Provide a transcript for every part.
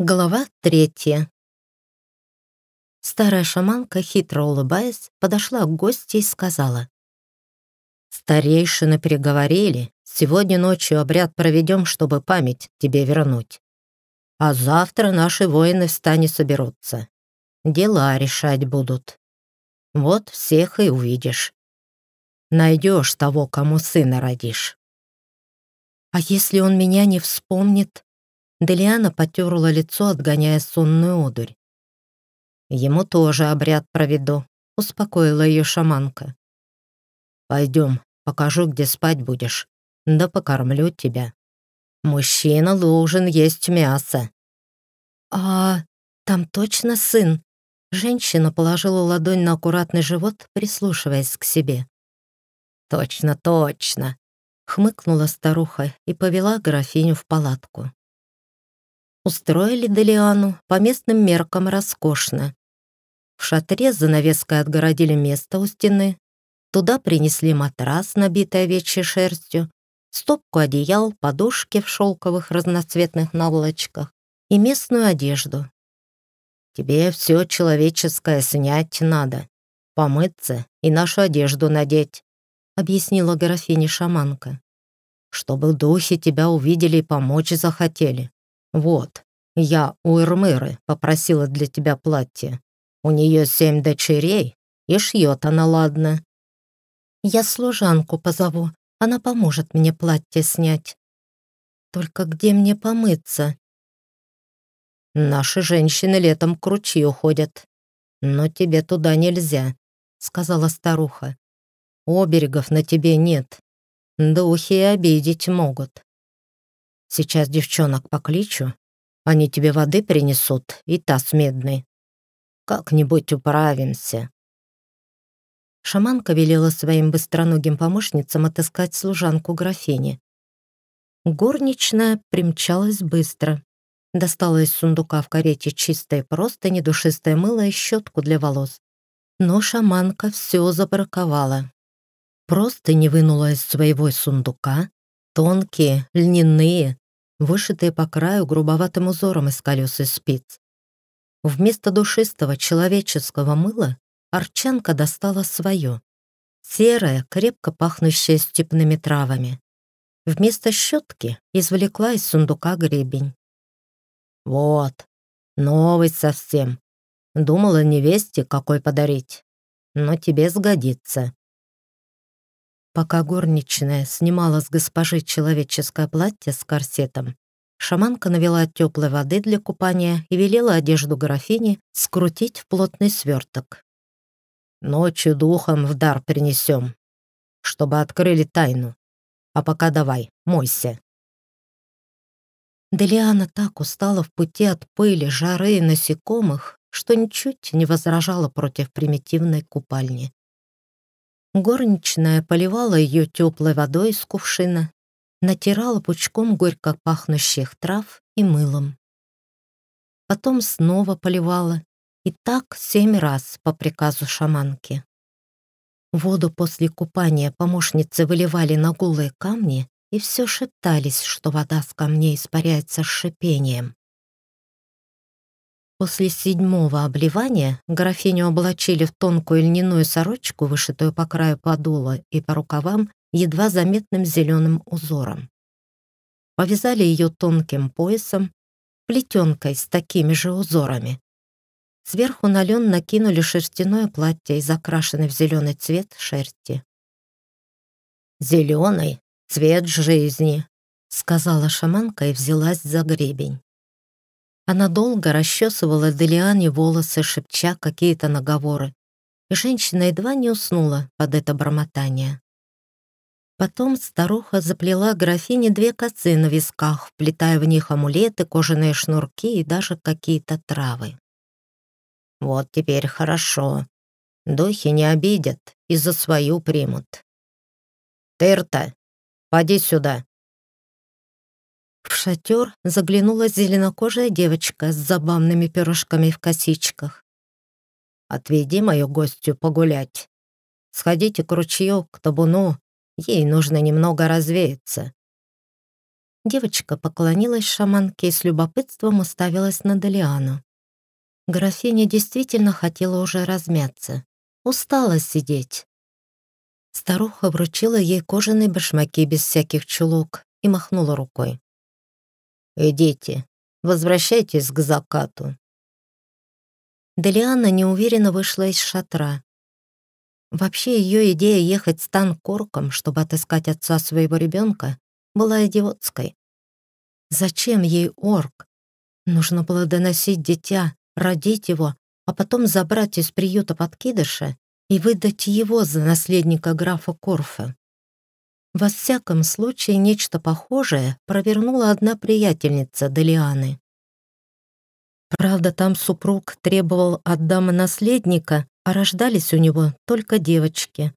Глава третья. Старая шаманка, хитро улыбаясь, подошла к гости и сказала. «Старейшины переговорили. Сегодня ночью обряд проведем, чтобы память тебе вернуть. А завтра наши воины в стане соберутся. Дела решать будут. Вот всех и увидишь. Найдешь того, кому сына родишь». «А если он меня не вспомнит?» Делиана потерла лицо, отгоняя сонную одурь. «Ему тоже обряд проведу», — успокоила ее шаманка. «Пойдем, покажу, где спать будешь, да покормлю тебя. Мужчина должен есть мясо». «А там точно сын?» Женщина положила ладонь на аккуратный живот, прислушиваясь к себе. «Точно, точно!» — хмыкнула старуха и повела графиню в палатку. Устроили Делиану по местным меркам роскошно. В шатре с занавеской отгородили место у стены. Туда принесли матрас, набитый овечьей шерстью, стопку одеял, подушки в шелковых разноцветных наволочках и местную одежду. «Тебе все человеческое снять надо, помыться и нашу одежду надеть», объяснила графиня-шаманка. «Чтобы духи тебя увидели и помочь захотели. «Вот, я у Ирмыры попросила для тебя платье. У нее семь дочерей, и шьет она ладно». «Я служанку позову, она поможет мне платье снять. Только где мне помыться?» «Наши женщины летом к ручью ходят, но тебе туда нельзя», — сказала старуха. «Оберегов на тебе нет. Духи обидеть могут. Сейчас девчонок покличу, они тебе воды принесут и таз медный. Как-нибудь управимся». Шаманка велела своим быстроногим помощницам отыскать служанку графини. Горничная примчалась быстро. Достала из сундука в карете чистое простыни, душистое мыло и щетку для волос. Но шаманка все забраковала. Просто не вынула из своего сундука тонкие, льняные, вышитые по краю грубоватым узором из колес и спиц. Вместо душистого человеческого мыла Арчанка достала свое. Серое, крепко пахнущее степными травами. Вместо щетки извлекла из сундука гребень. «Вот, новый совсем. Думала невесте какой подарить, но тебе сгодится». Пока горничная снимала с госпожи человеческое платье с корсетом, шаманка навела теплой воды для купания и велела одежду графини скрутить в плотный сверток. «Ночью духом в дар принесем, чтобы открыли тайну. А пока давай, мойся». Делиана так устала в пути от пыли, жары и насекомых, что ничуть не возражала против примитивной купальни. Горничная поливала ее теплой водой из кувшина, натирала пучком горько пахнущих трав и мылом. Потом снова поливала, и так семь раз по приказу шаманки. Воду после купания помощницы выливали на голые камни и все шептались, что вода с камней испаряется с шипением. После седьмого обливания графиню облачили в тонкую льняную сорочку, вышитую по краю подола и по рукавам едва заметным зеленым узором. Повязали ее тонким поясом, плетенкой с такими же узорами. Сверху на лен накинули шерстяное платье из окрашенной в зеленый цвет шерсти. «Зеленый — цвет жизни», — сказала шаманка и взялась за гребень. Она долго расчесывала Делиане волосы, шепча какие-то наговоры, и женщина едва не уснула под это бормотание. Потом старуха заплела графине две косы на висках, вплетая в них амулеты, кожаные шнурки и даже какие-то травы. «Вот теперь хорошо. Духи не обидят и за свою примут. Тырта, поди сюда!» В шатер заглянула зеленокожая девочка с забавными пирожками в косичках. «Отведи мою гостью погулять. Сходите к ручью, к табуну, ей нужно немного развеяться». Девочка поклонилась шаманке и с любопытством уставилась на Делиану. Графиня действительно хотела уже размяться. Устала сидеть. Старуха вручила ей кожаные башмаки без всяких чулок и махнула рукой. «Идите, возвращайтесь к закату». Делиана неуверенно вышла из шатра. Вообще ее идея ехать с Танкорком, чтобы отыскать отца своего ребенка, была идиотской. Зачем ей орк? Нужно было доносить дитя, родить его, а потом забрать из приюта подкидыша и выдать его за наследника графа Корфа. Во всяком случае, нечто похожее провернула одна приятельница Делианы. Правда, там супруг требовал от дамы наследника, а рождались у него только девочки.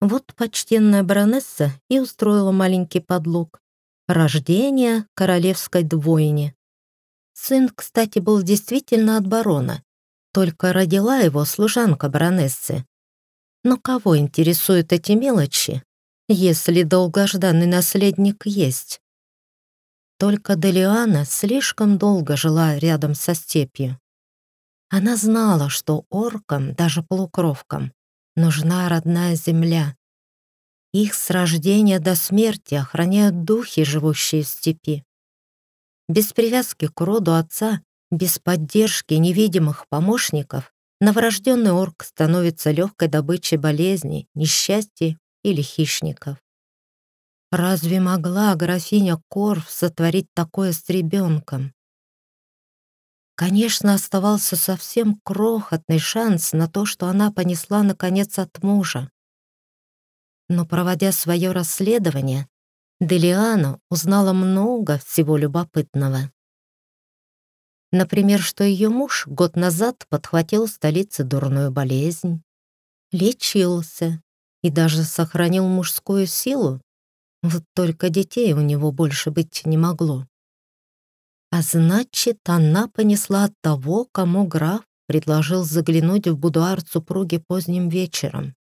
Вот почтенная баронесса и устроила маленький подлог. Рождение королевской двойни. Сын, кстати, был действительно от барона, только родила его служанка баронессы. Но кого интересуют эти мелочи, если долгожданный наследник есть? Только Делиана слишком долго жила рядом со степью. Она знала, что оркам, даже полукровкам, нужна родная земля. Их с рождения до смерти охраняют духи, живущие в степи. Без привязки к роду отца, без поддержки невидимых помощников, новорожденный орк становится легкой добычей болезней, несчастья или хищников. Разве могла графиня Корф сотворить такое с ребенком? Конечно, оставался совсем крохотный шанс на то, что она понесла наконец от мужа. Но проводя свое расследование, Делиана узнала много всего любопытного. Например, что ее муж год назад подхватил в столице дурную болезнь, лечился и даже сохранил мужскую силу, вот только детей у него больше быть не могло. А значит, она понесла от того, кому граф предложил заглянуть в будуар супруги поздним вечером.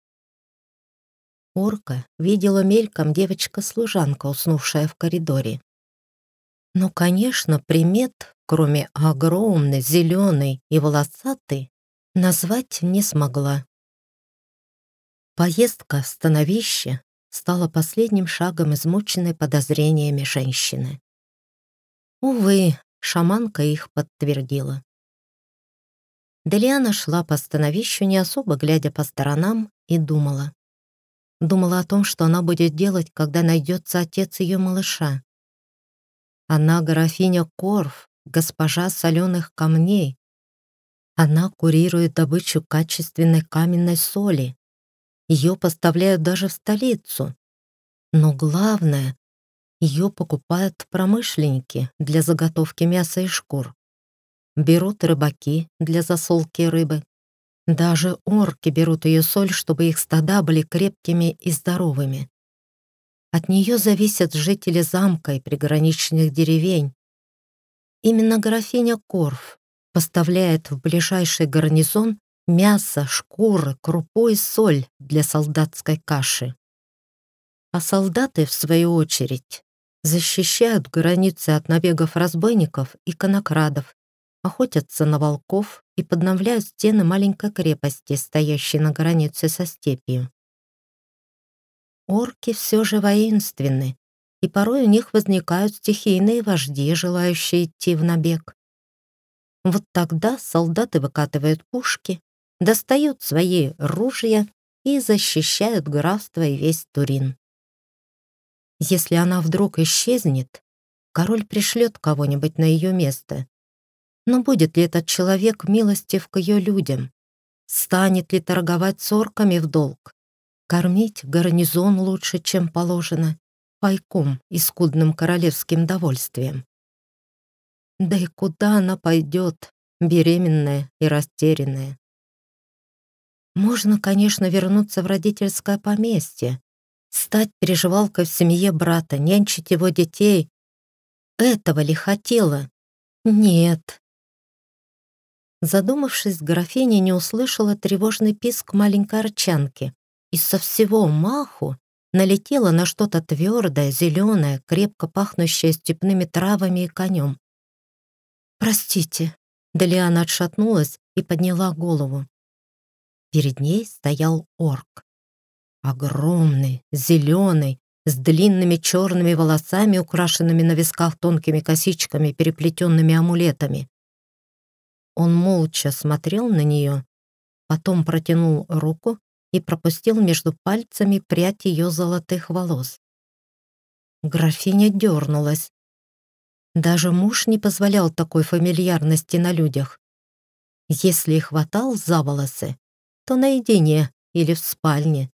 Орка видела мельком девочка-служанка, уснувшая в коридоре. Но, конечно, примет, кроме огромной, зеленой и волосатой, назвать не смогла. Поездка в становище стала последним шагом измученной подозрениями женщины. Увы, шаманка их подтвердила. Делиана шла по становищу, не особо глядя по сторонам, и думала. Думала о том, что она будет делать, когда найдется отец ее малыша. Она графиня Корф, госпожа соленых камней. Она курирует добычу качественной каменной соли. Ее поставляют даже в столицу. Но главное, ее покупают промышленники для заготовки мяса и шкур. Берут рыбаки для засолки рыбы. Даже орки берут ее соль, чтобы их стада были крепкими и здоровыми. От нее зависят жители замка и приграничных деревень. Именно графиня Корф поставляет в ближайший гарнизон мясо, шкуры, крупу и соль для солдатской каши. А солдаты, в свою очередь, защищают границы от набегов разбойников и конокрадов, охотятся на волков и подновляют стены маленькой крепости, стоящей на границе со степью. Орки все же воинственны, и порой у них возникают стихийные вожди, желающие идти в набег. Вот тогда солдаты выкатывают пушки, достают свои ружья и защищают графство и весь Турин. Если она вдруг исчезнет, король пришлет кого-нибудь на ее место. Но будет ли этот человек милостив к ее людям? Станет ли торговать с орками в долг? Кормить гарнизон лучше, чем положено, пайком и скудным королевским довольствием? Да и куда она пойдет, беременная и растерянная? Можно, конечно, вернуться в родительское поместье, Стать переживалкой в семье брата, нянчить его детей. Этого ли хотела? Нет. Задумавшись, графиня не услышала тревожный писк маленькой арчанки и со всего маху налетела на что-то твердое, зеленое, крепко пахнущее степными травами и конем. «Простите», — Далиана отшатнулась и подняла голову. Перед ней стоял орк. Огромный, зеленый, с длинными черными волосами, украшенными на висках тонкими косичками, переплетенными амулетами. Он молча смотрел на нее, потом протянул руку и пропустил между пальцами прядь ее золотых волос. Графиня дернулась. Даже муж не позволял такой фамильярности на людях. Если и хватал за волосы, то наедине или в спальне.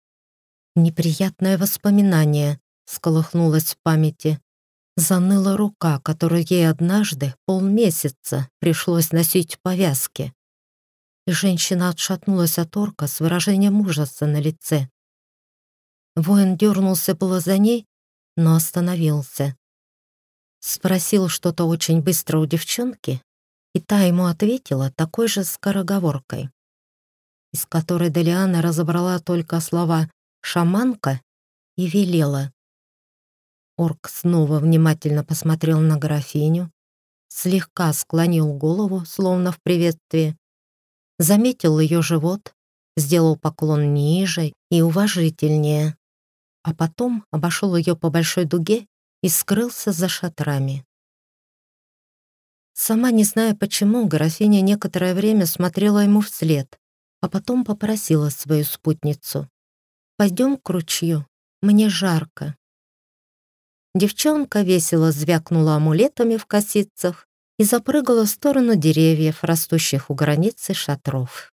Неприятное воспоминание сколыхнулось в памяти. Заныла рука, которую ей однажды полмесяца пришлось носить в повязке. И женщина отшатнулась от орка с выражением ужаса на лице. Воин дернулся было за ней, но остановился. Спросил что-то очень быстро у девчонки, и та ему ответила такой же скороговоркой, из которой Делиана разобрала только слова шаманка и велела. Орк снова внимательно посмотрел на графиню, слегка склонил голову, словно в приветствии, заметил ее живот, сделал поклон ниже и уважительнее, а потом обошел ее по большой дуге и скрылся за шатрами. Сама не зная почему, графиня некоторое время смотрела ему вслед, а потом попросила свою спутницу. Пойдем к ручью, мне жарко». Девчонка весело звякнула амулетами в косицах и запрыгала в сторону деревьев, растущих у границы шатров.